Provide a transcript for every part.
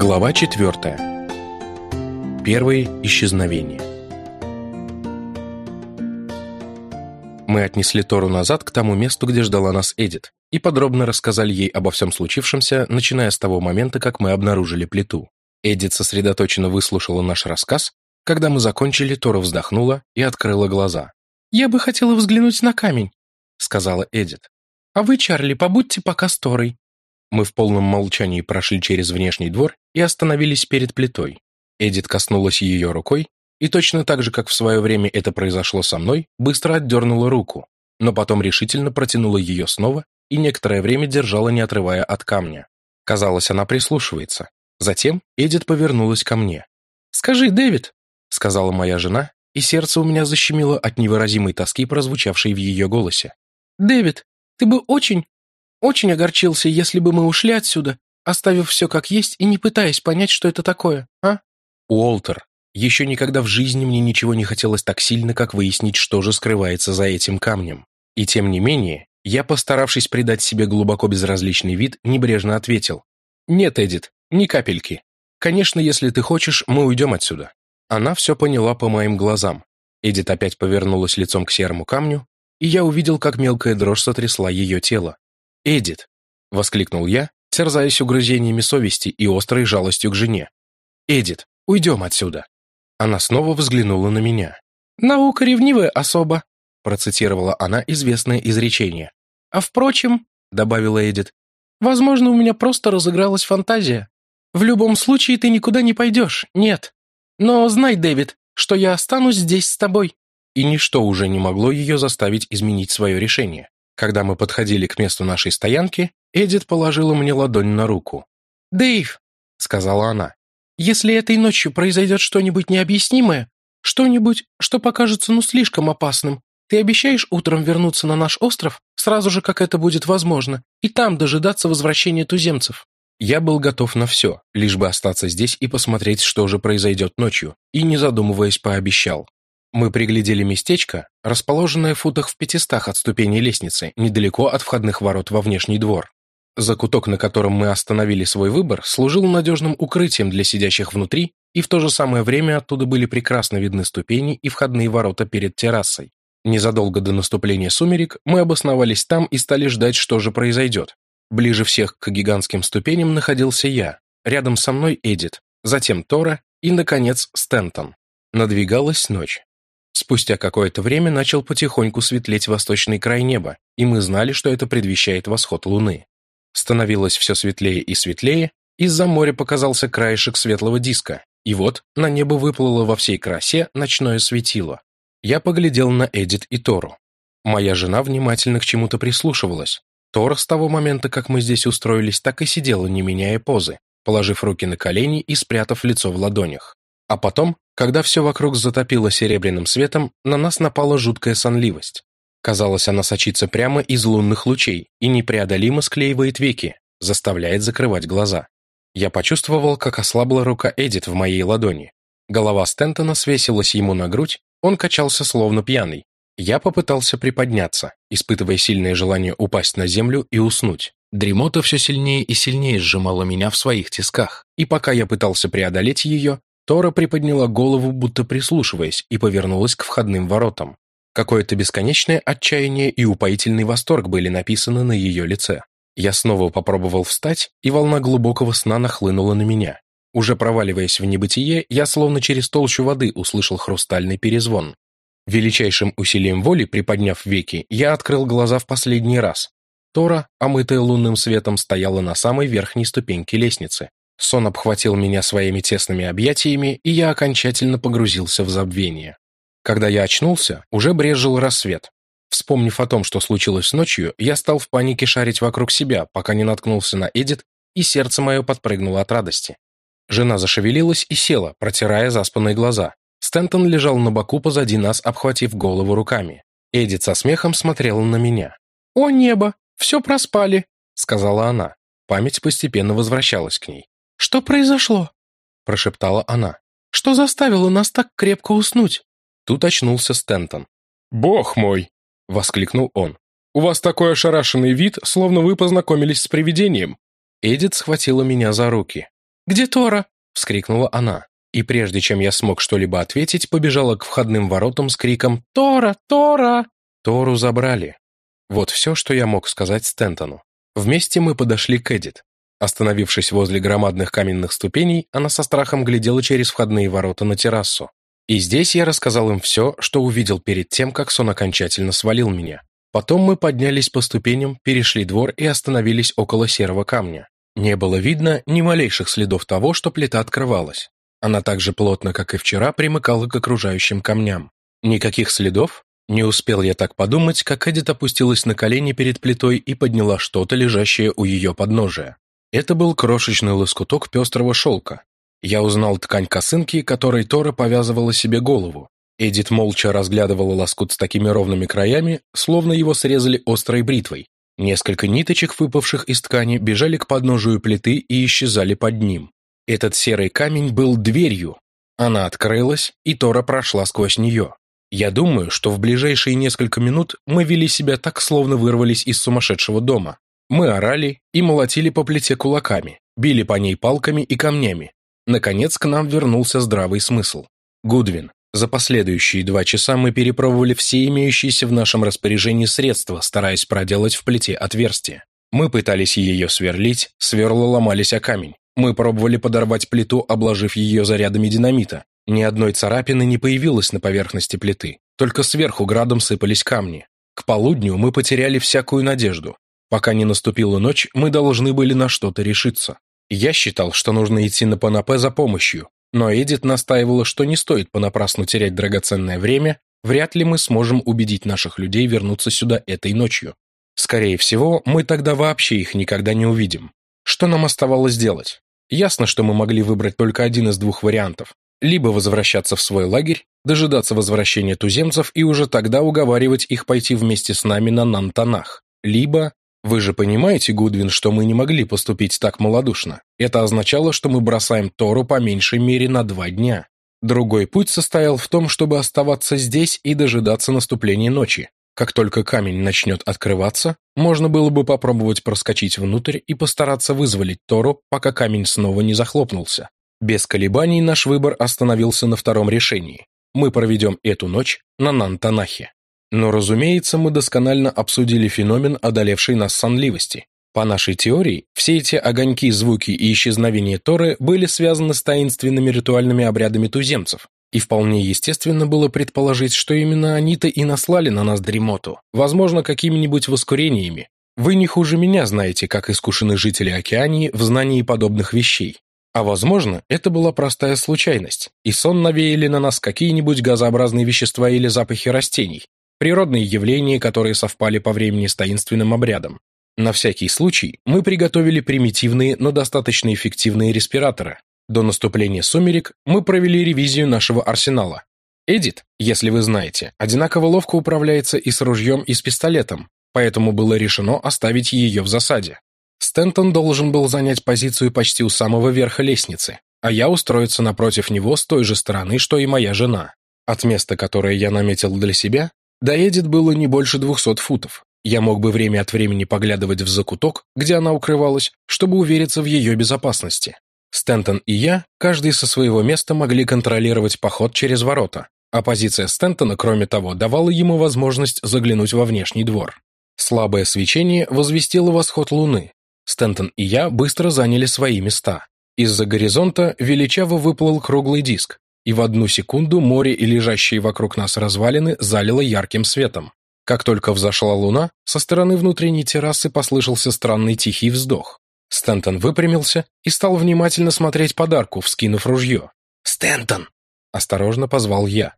Глава 4. Первые исчезновения. Мы отнесли Тору назад к тому месту, где ждала нас Эдит, и подробно рассказали ей обо всем случившемся, начиная с того момента, как мы обнаружили плиту. Эдит сосредоточенно выслушала наш рассказ. Когда мы закончили, Тора вздохнула и открыла глаза. «Я бы хотела взглянуть на камень», — сказала Эдит. «А вы, Чарли, побудьте пока с Торой. Мы в полном молчании прошли через внешний двор и остановились перед плитой. Эдит коснулась ее рукой, и точно так же, как в свое время это произошло со мной, быстро отдернула руку, но потом решительно протянула ее снова и некоторое время держала, не отрывая от камня. Казалось, она прислушивается. Затем Эдит повернулась ко мне. «Скажи, Дэвид», — сказала моя жена, и сердце у меня защемило от невыразимой тоски, прозвучавшей в ее голосе. «Дэвид, ты бы очень, очень огорчился, если бы мы ушли отсюда, оставив все как есть и не пытаясь понять, что это такое, а? Уолтер, еще никогда в жизни мне ничего не хотелось так сильно, как выяснить, что же скрывается за этим камнем. И тем не менее, я, постаравшись придать себе глубоко безразличный вид, небрежно ответил. «Нет, Эдит, ни капельки. Конечно, если ты хочешь, мы уйдем отсюда». Она все поняла по моим глазам. Эдит опять повернулась лицом к серому камню, и я увидел, как мелкая дрожь сотрясла ее тело. «Эдит!» — воскликнул я, терзаясь угрызениями совести и острой жалостью к жене. «Эдит, уйдем отсюда!» Она снова взглянула на меня. «Наука ревнивая особа», — процитировала она известное изречение. «А впрочем», — добавила Эдит, «возможно, у меня просто разыгралась фантазия. В любом случае ты никуда не пойдешь, нет. Но знай, Дэвид, что я останусь здесь с тобой». И ничто уже не могло ее заставить изменить свое решение. Когда мы подходили к месту нашей стоянки, Эдит положила мне ладонь на руку. «Дэйв», — сказала она, — «если этой ночью произойдет что-нибудь необъяснимое, что-нибудь, что покажется ну слишком опасным, ты обещаешь утром вернуться на наш остров, сразу же, как это будет возможно, и там дожидаться возвращения туземцев?» Я был готов на все, лишь бы остаться здесь и посмотреть, что же произойдет ночью, и, не задумываясь, пообещал. Мы приглядели местечко, расположенное в футах в пятистах от ступеней лестницы, недалеко от входных ворот во внешний двор. Закуток, на котором мы остановили свой выбор, служил надежным укрытием для сидящих внутри, и в то же самое время оттуда были прекрасно видны ступени и входные ворота перед террасой. Незадолго до наступления сумерек мы обосновались там и стали ждать, что же произойдет. Ближе всех к гигантским ступеням находился я, рядом со мной Эдит, затем Тора и, наконец, Стентон. Надвигалась ночь. Спустя какое-то время начал потихоньку светлеть восточный край неба, и мы знали, что это предвещает восход луны. Становилось все светлее и светлее, из-за моря показался краешек светлого диска, и вот на небо выплыло во всей красе ночное светило. Я поглядел на Эдит и Тору. Моя жена внимательно к чему-то прислушивалась. Тора с того момента, как мы здесь устроились, так и сидела, не меняя позы, положив руки на колени и спрятав лицо в ладонях. А потом когда все вокруг затопило серебряным светом, на нас напала жуткая сонливость. Казалось, она сочится прямо из лунных лучей и непреодолимо склеивает веки, заставляет закрывать глаза. Я почувствовал, как ослабла рука Эдит в моей ладони. Голова Стентона свесилась ему на грудь, он качался словно пьяный. Я попытался приподняться, испытывая сильное желание упасть на землю и уснуть. Дремота все сильнее и сильнее сжимала меня в своих тисках, и пока я пытался преодолеть ее, Тора приподняла голову, будто прислушиваясь, и повернулась к входным воротам. Какое-то бесконечное отчаяние и упоительный восторг были написаны на ее лице. Я снова попробовал встать, и волна глубокого сна нахлынула на меня. Уже проваливаясь в небытие, я словно через толщу воды услышал хрустальный перезвон. Величайшим усилием воли, приподняв веки, я открыл глаза в последний раз. Тора, омытая лунным светом, стояла на самой верхней ступеньке лестницы. Сон обхватил меня своими тесными объятиями, и я окончательно погрузился в забвение. Когда я очнулся, уже брезжил рассвет. Вспомнив о том, что случилось ночью, я стал в панике шарить вокруг себя, пока не наткнулся на Эдит, и сердце мое подпрыгнуло от радости. Жена зашевелилась и села, протирая заспанные глаза. Стентон лежал на боку позади нас, обхватив голову руками. Эдит со смехом смотрела на меня. «О небо! Все проспали!» — сказала она. Память постепенно возвращалась к ней. «Что произошло?» – прошептала она. «Что заставило нас так крепко уснуть?» Тут очнулся Стентон. «Бог мой!» – воскликнул он. «У вас такой ошарашенный вид, словно вы познакомились с привидением». Эдит схватила меня за руки. Где Тора?» — вскрикнула она. И прежде чем я смог что-либо ответить, побежала к входным воротам с криком «Тора! Тора!». Тору забрали. Вот все, что я мог сказать Стентону. Вместе мы подошли к Эдит. Остановившись возле громадных каменных ступеней, она со страхом глядела через входные ворота на террасу. И здесь я рассказал им все, что увидел перед тем, как сон окончательно свалил меня. Потом мы поднялись по ступеням, перешли двор и остановились около серого камня. Не было видно ни малейших следов того, что плита открывалась. Она так же плотно, как и вчера, примыкала к окружающим камням. Никаких следов? Не успел я так подумать, как Эдит опустилась на колени перед плитой и подняла что-то, лежащее у ее подножия. Это был крошечный лоскуток пестрого шелка. Я узнал ткань косынки, которой Тора повязывала себе голову. Эдит молча разглядывала лоскут с такими ровными краями, словно его срезали острой бритвой. Несколько ниточек, выпавших из ткани, бежали к подножию плиты и исчезали под ним. Этот серый камень был дверью. Она открылась, и Тора прошла сквозь нее. Я думаю, что в ближайшие несколько минут мы вели себя так, словно вырвались из сумасшедшего дома. Мы орали и молотили по плите кулаками, били по ней палками и камнями. Наконец к нам вернулся здравый смысл. Гудвин, за последующие два часа мы перепробовали все имеющиеся в нашем распоряжении средства, стараясь проделать в плите отверстие. Мы пытались ее сверлить, сверла ломались о камень. Мы пробовали подорвать плиту, обложив ее зарядами динамита. Ни одной царапины не появилось на поверхности плиты, только сверху градом сыпались камни. К полудню мы потеряли всякую надежду. Пока не наступила ночь, мы должны были на что-то решиться. Я считал, что нужно идти на Панапе за помощью, но Эдит настаивала, что не стоит понапрасну терять драгоценное время, вряд ли мы сможем убедить наших людей вернуться сюда этой ночью. Скорее всего, мы тогда вообще их никогда не увидим. Что нам оставалось делать? Ясно, что мы могли выбрать только один из двух вариантов. Либо возвращаться в свой лагерь, дожидаться возвращения туземцев и уже тогда уговаривать их пойти вместе с нами на Нантанах. Либо вы же понимаете, Гудвин, что мы не могли поступить так малодушно. Это означало, что мы бросаем Тору по меньшей мере на два дня. Другой путь состоял в том, чтобы оставаться здесь и дожидаться наступления ночи. Как только камень начнет открываться, можно было бы попробовать проскочить внутрь и постараться вызволить Тору, пока камень снова не захлопнулся. Без колебаний наш выбор остановился на втором решении. Мы проведем эту ночь на Нантанахе. Но, разумеется, мы досконально обсудили феномен, одолевший нас сонливости. По нашей теории, все эти огоньки, звуки и исчезновение Торы были связаны с таинственными ритуальными обрядами туземцев, и вполне естественно было предположить, что именно они-то и наслали на нас дремоту, возможно, какими-нибудь воскурениями. Вы не хуже меня знаете, как искушены жители Океании в знании подобных вещей. А возможно, это была простая случайность, и сон навеяли на нас какие-нибудь газообразные вещества или запахи растений, природные явления, которые совпали по времени с таинственным обрядом. На всякий случай мы приготовили примитивные, но достаточно эффективные респираторы. До наступления сумерек мы провели ревизию нашего арсенала. Эдит, если вы знаете, одинаково ловко управляется и с ружьем, и с пистолетом, поэтому было решено оставить ее в засаде. Стентон должен был занять позицию почти у самого верха лестницы, а я устроиться напротив него с той же стороны, что и моя жена. От места, которое я наметил для себя, до Эдит было не больше двухсот футов. Я мог бы время от времени поглядывать в закуток, где она укрывалась, чтобы увериться в ее безопасности. Стентон и я, каждый со своего места, могли контролировать поход через ворота, а позиция Стентона, кроме того, давала ему возможность заглянуть во внешний двор. Слабое свечение возвестило восход луны. Стентон и я быстро заняли свои места. Из-за горизонта величаво выплыл круглый диск, и в одну секунду море и лежащие вокруг нас развалины залило ярким светом. Как только взошла луна, со стороны внутренней террасы послышался странный тихий вздох. Стентон выпрямился и стал внимательно смотреть подарку, вскинув ружье. «Стентон!» – осторожно позвал я.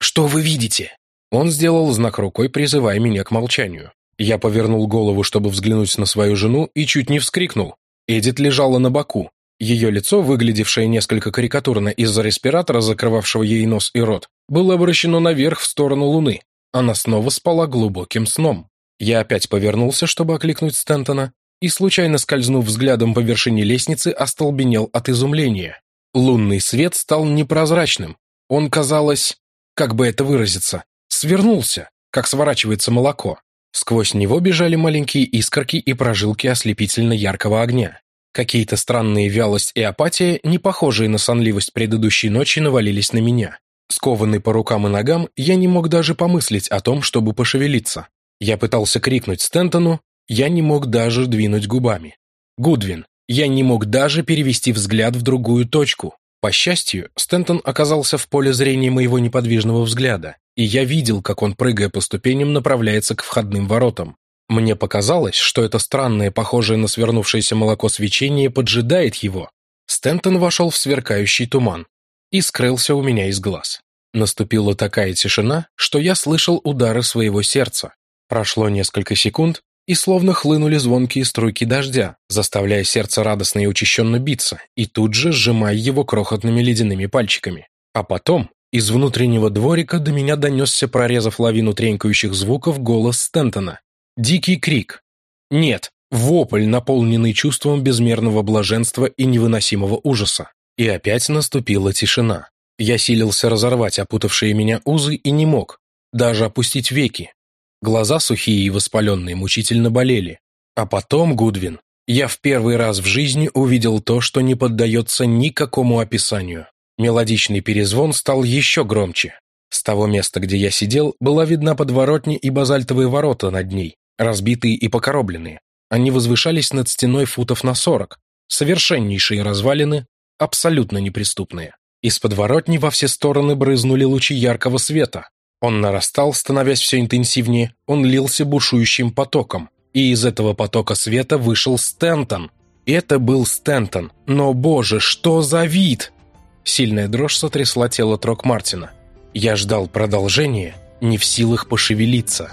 «Что вы видите?» Он сделал знак рукой, призывая меня к молчанию. Я повернул голову, чтобы взглянуть на свою жену, и чуть не вскрикнул. Эдит лежала на боку, ее лицо, выглядевшее несколько карикатурно из-за респиратора, закрывавшего ей нос и рот, было обращено наверх в сторону Луны. Она снова спала глубоким сном. Я опять повернулся, чтобы окликнуть Стентона, и, случайно скользнув взглядом по вершине лестницы, остолбенел от изумления. Лунный свет стал непрозрачным. Он, казалось, как бы это выразиться, свернулся, как сворачивается молоко. Сквозь него бежали маленькие искорки и прожилки ослепительно яркого огня. Какие-то странные вялость и апатия, не похожие на сонливость предыдущей ночи, навалились на меня. Скованный по рукам и ногам, я не мог даже помыслить о том, чтобы пошевелиться. Я пытался крикнуть Стентону, я не мог даже двинуть губами. Гудвин, я не мог даже перевести взгляд в другую точку. По счастью, Стентон оказался в поле зрения моего неподвижного взгляда, и я видел, как он, прыгая по ступеням, направляется к входным воротам. Мне показалось, что это странное, похожее на свернувшееся молоко свечение поджидает его. Стентон вошел в сверкающий туман и скрылся у меня из глаз. Наступила такая тишина, что я слышал удары своего сердца. Прошло несколько секунд, и словно хлынули звонкие струйки дождя, заставляя сердце радостно и учащенно биться, и тут же сжимая его крохотными ледяными пальчиками. А потом из внутреннего дворика до меня донесся, прорезав лавину тренькающих звуков, голос Стентона. Дикий крик. Нет, вопль, наполненный чувством безмерного блаженства и невыносимого ужаса. И опять наступила тишина. Я силился разорвать опутавшие меня узы и не мог. Даже опустить веки, Глаза сухие и воспаленные мучительно болели. А потом, Гудвин, я в первый раз в жизни увидел то, что не поддается никакому описанию. Мелодичный перезвон стал еще громче. С того места, где я сидел, была видна подворотня и базальтовые ворота над ней, разбитые и покоробленные. Они возвышались над стеной футов на сорок. Совершеннейшие развалины, абсолютно неприступные. Из подворотни во все стороны брызнули лучи яркого света, он нарастал, становясь все интенсивнее, он лился бушующим потоком. И из этого потока света вышел Стентон. Это был Стентон. Но, боже, что за вид! Сильная дрожь сотрясла тело Трок Мартина. Я ждал продолжения, не в силах пошевелиться.